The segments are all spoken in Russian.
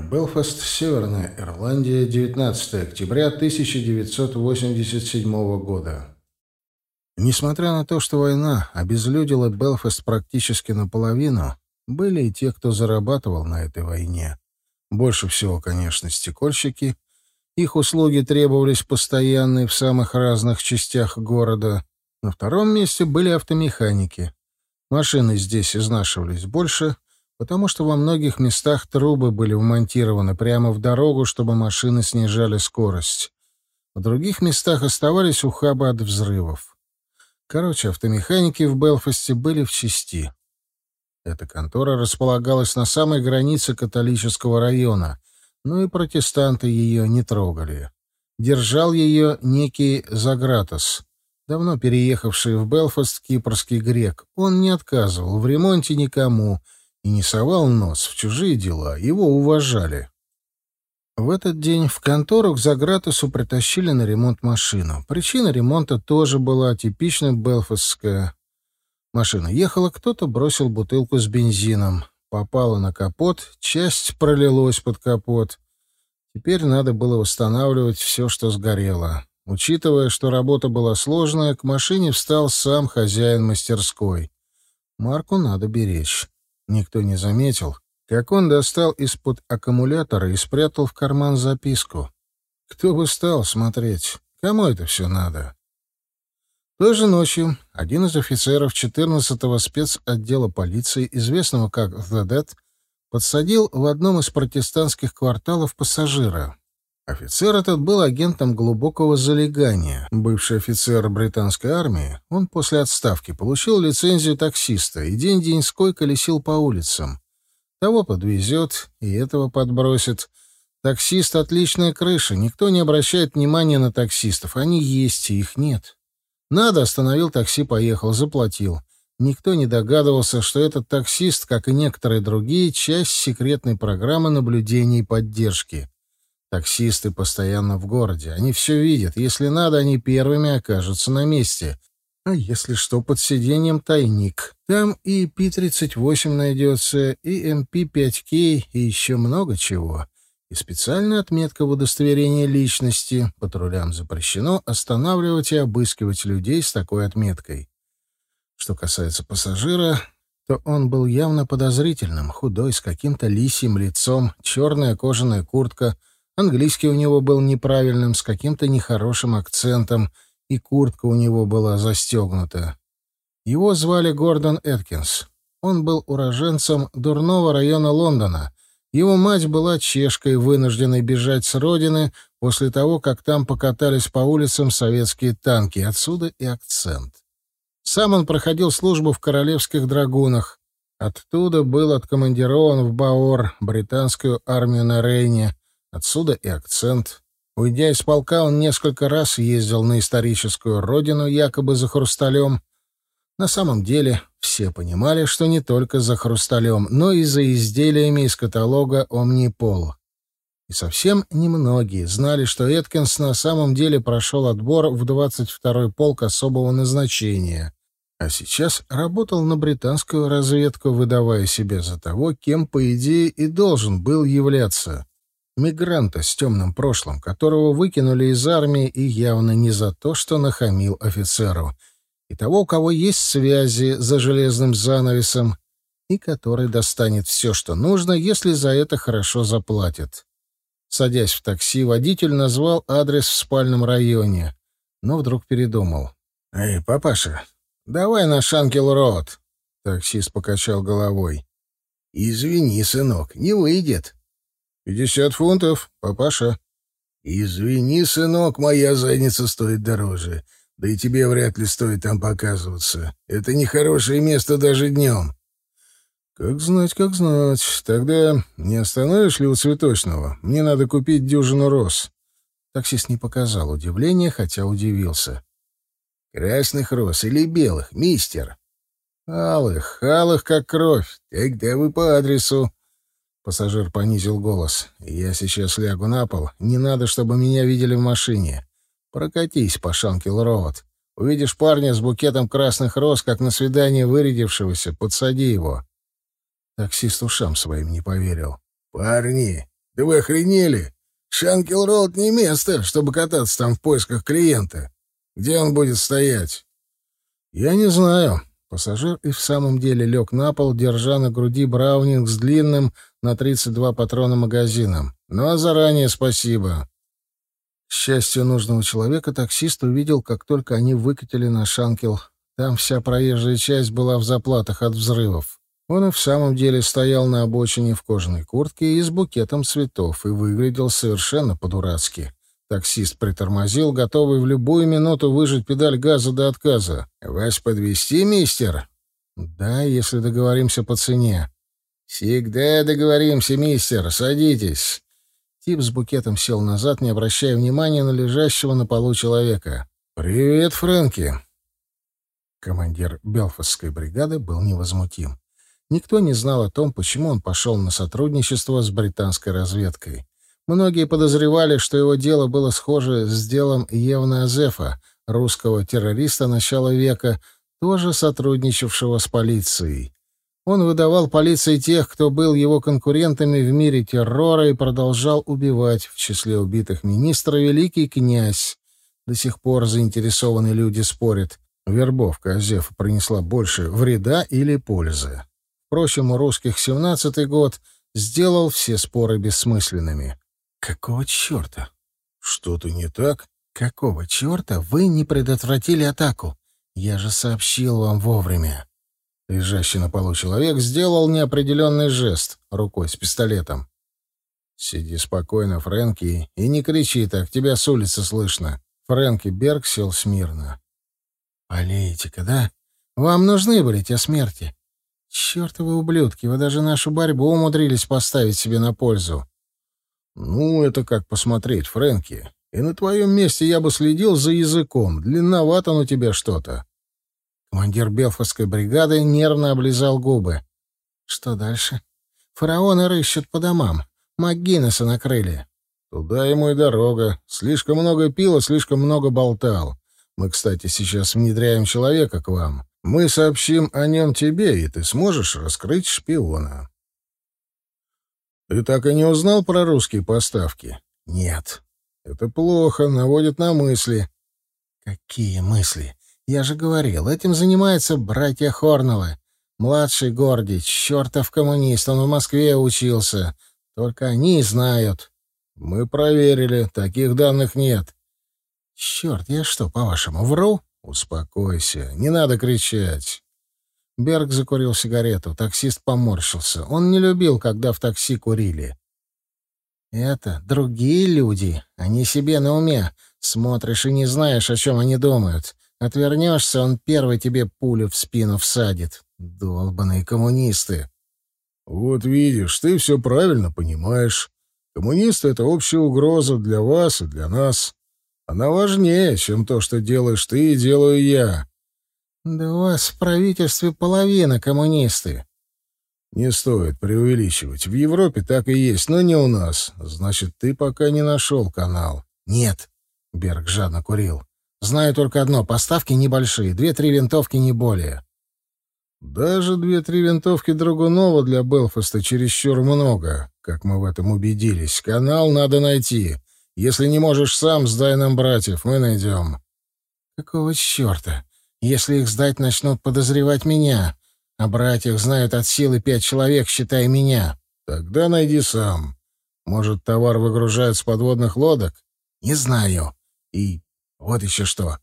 Белфаст, Северная Ирландия, 19 октября 1987 года. Несмотря на то, что война обезлюдила Белфаст практически наполовину, были и те, кто зарабатывал на этой войне. Больше всего, конечно, стекольщики. Их услуги требовались постоянные в самых разных частях города. На втором месте были автомеханики. Машины здесь изнашивались больше, потому что во многих местах трубы были вмонтированы прямо в дорогу, чтобы машины снижали скорость. В других местах оставались ухабы от взрывов. Короче, автомеханики в Белфасте были в части. Эта контора располагалась на самой границе католического района, но и протестанты ее не трогали. Держал ее некий Загратос, давно переехавший в Белфаст кипрский грек. Он не отказывал в ремонте никому — и не совал нос в чужие дела, его уважали. В этот день в контору к Загратусу притащили на ремонт машину. Причина ремонта тоже была типичная белфастская. Машина ехала, кто-то бросил бутылку с бензином. Попала на капот, часть пролилась под капот. Теперь надо было восстанавливать все, что сгорело. Учитывая, что работа была сложная, к машине встал сам хозяин мастерской. Марку надо беречь. Никто не заметил, как он достал из-под аккумулятора и спрятал в карман записку. Кто бы стал смотреть? Кому это все надо? Той же ночью один из офицеров 14-го спецотдела полиции, известного как The Dead, подсадил в одном из протестантских кварталов пассажира. Офицер этот был агентом глубокого залегания. Бывший офицер британской армии, он после отставки получил лицензию таксиста и день-деньской колесил по улицам. Того подвезет и этого подбросит. Таксист — отличная крыша, никто не обращает внимания на таксистов. Они есть, и их нет. Надо, остановил такси, поехал, заплатил. Никто не догадывался, что этот таксист, как и некоторые другие, часть секретной программы наблюдения и поддержки — Таксисты постоянно в городе. Они все видят. Если надо, они первыми окажутся на месте. А если что, под сиденьем тайник. Там и Пи-38 найдется, и МП-5К, и еще много чего. И специальная отметка в удостоверении личности. Патрулям запрещено останавливать и обыскивать людей с такой отметкой. Что касается пассажира, то он был явно подозрительным, худой, с каким-то лисьим лицом, черная кожаная куртка — Английский у него был неправильным, с каким-то нехорошим акцентом, и куртка у него была застегнута. Его звали Гордон Эткинс. Он был уроженцем дурного района Лондона. Его мать была чешкой, вынужденной бежать с родины после того, как там покатались по улицам советские танки. Отсюда и акцент. Сам он проходил службу в королевских драгунах. Оттуда был откомандирован в Баор, британскую армию на Рейне, Отсюда и акцент. Уйдя из полка, он несколько раз ездил на историческую родину, якобы за хрусталем. На самом деле все понимали, что не только за хрусталем, но и за изделиями из каталога «Омнипол». И совсем немногие знали, что Эткинс на самом деле прошел отбор в 22-й полк особого назначения, а сейчас работал на британскую разведку, выдавая себя за того, кем, по идее, и должен был являться мигранта с темным прошлым, которого выкинули из армии и явно не за то, что нахамил офицеру, и того, у кого есть связи за железным занавесом, и который достанет все, что нужно, если за это хорошо заплатят. Садясь в такси, водитель назвал адрес в спальном районе, но вдруг передумал. «Эй, папаша, давай на Шанкел-Роуд!» Таксист покачал головой. «Извини, сынок, не выйдет. «Пятьдесят фунтов, папаша». «Извини, сынок, моя задница стоит дороже. Да и тебе вряд ли стоит там показываться. Это нехорошее место даже днем». «Как знать, как знать. Тогда не остановишь ли у цветочного? Мне надо купить дюжину роз». Таксист не показал удивления, хотя удивился. «Красных роз или белых, мистер?» «Алых, алых, как кровь. Тогда вы по адресу». Пассажир понизил голос. «Я сейчас лягу на пол. Не надо, чтобы меня видели в машине. Прокатись по Шанкел-Роуд. Увидишь парня с букетом красных роз, как на свидание вырядившегося, подсади его». Таксист ушам своим не поверил. «Парни? Да вы охренели? Шанкел-Роуд не место, чтобы кататься там в поисках клиента. Где он будет стоять? Я не знаю. Пассажир и в самом деле лег на пол, держа на груди браунинг с длинным на 32 патрона магазином. Ну а заранее спасибо. К счастью нужного человека, таксист увидел, как только они выкатили на Шанкел. Там вся проезжая часть была в заплатах от взрывов. Он и в самом деле стоял на обочине в кожаной куртке и с букетом цветов и выглядел совершенно по-дурацки. Таксист притормозил, готовый в любую минуту выжать педаль газа до отказа. «Вас подвести, мистер?» «Да, если договоримся по цене». «Всегда договоримся, мистер. Садитесь». Тип с букетом сел назад, не обращая внимания на лежащего на полу человека. «Привет, Фрэнки». Командир Белфастской бригады был невозмутим. Никто не знал о том, почему он пошел на сотрудничество с британской разведкой. Многие подозревали, что его дело было схоже с делом Евна Азефа, русского террориста начала века, тоже сотрудничавшего с полицией. Он выдавал полиции тех, кто был его конкурентами в мире террора и продолжал убивать, в числе убитых министра великий князь. До сих пор заинтересованные люди спорят, вербовка Азефа принесла больше вреда или пользы. Впрочем, у русских семнадцатый год сделал все споры бессмысленными. «Какого черта?» «Что-то не так?» «Какого черта вы не предотвратили атаку? Я же сообщил вам вовремя». Лежащий на полу человек сделал неопределенный жест рукой с пистолетом. «Сиди спокойно, Фрэнки, и не кричи так, тебя с улицы слышно». Фрэнки Берг сел смирно. «Политика, да? Вам нужны были те смерти. Чертовы ублюдки, вы даже нашу борьбу умудрились поставить себе на пользу. «Ну, это как посмотреть, Фрэнки. И на твоем месте я бы следил за языком. Длинновато на тебя что-то». Командир Белфасской бригады нервно облизал губы. «Что дальше? Фараоны рыщут по домам. МакГиннеса накрыли». «Туда ему и дорога. Слишком много пила, слишком много болтал. Мы, кстати, сейчас внедряем человека к вам. Мы сообщим о нем тебе, и ты сможешь раскрыть шпиона». Ты так и не узнал про русские поставки? Нет. Это плохо, наводит на мысли. Какие мысли? Я же говорил, этим занимаются братья Хорновы. Младший Гордич, чертов коммунист, он в Москве учился. Только они знают. Мы проверили, таких данных нет. Черт, я что, по-вашему, вру? Успокойся, не надо кричать. Берг закурил сигарету. Таксист поморщился. Он не любил, когда в такси курили. «Это другие люди. Они себе на уме. Смотришь и не знаешь, о чем они думают. Отвернешься, он первый тебе пулю в спину всадит. Долбаные коммунисты!» «Вот видишь, ты все правильно понимаешь. Коммунисты — это общая угроза для вас и для нас. Она важнее, чем то, что делаешь ты и делаю я. Да у вас в правительстве половина коммунисты. Не стоит преувеличивать. В Европе так и есть, но не у нас. Значит, ты пока не нашел канал. Нет. Берг жадно курил. Знаю только одно. Поставки небольшие. Две-три винтовки, не более. Даже две-три винтовки Драгунова для Белфаста чересчур много, как мы в этом убедились. Канал надо найти. Если не можешь сам, сдай нам братьев, мы найдем. Какого черта? Если их сдать, начнут подозревать меня. А братьях знают от силы пять человек, считай меня. Тогда найди сам. Может, товар выгружают с подводных лодок? Не знаю. И вот еще что.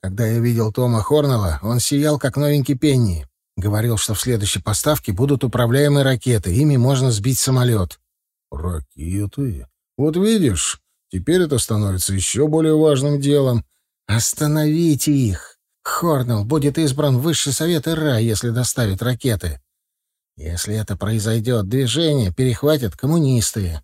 Когда я видел Тома Хорнелла, он сиял, как новенький Пенни. Говорил, что в следующей поставке будут управляемые ракеты. Ими можно сбить самолет. Ракеты? Вот видишь, теперь это становится еще более важным делом. Остановите их. Хорнелл будет избран Высший Совет ИРА, если доставит ракеты. Если это произойдет, движение перехватят коммунисты.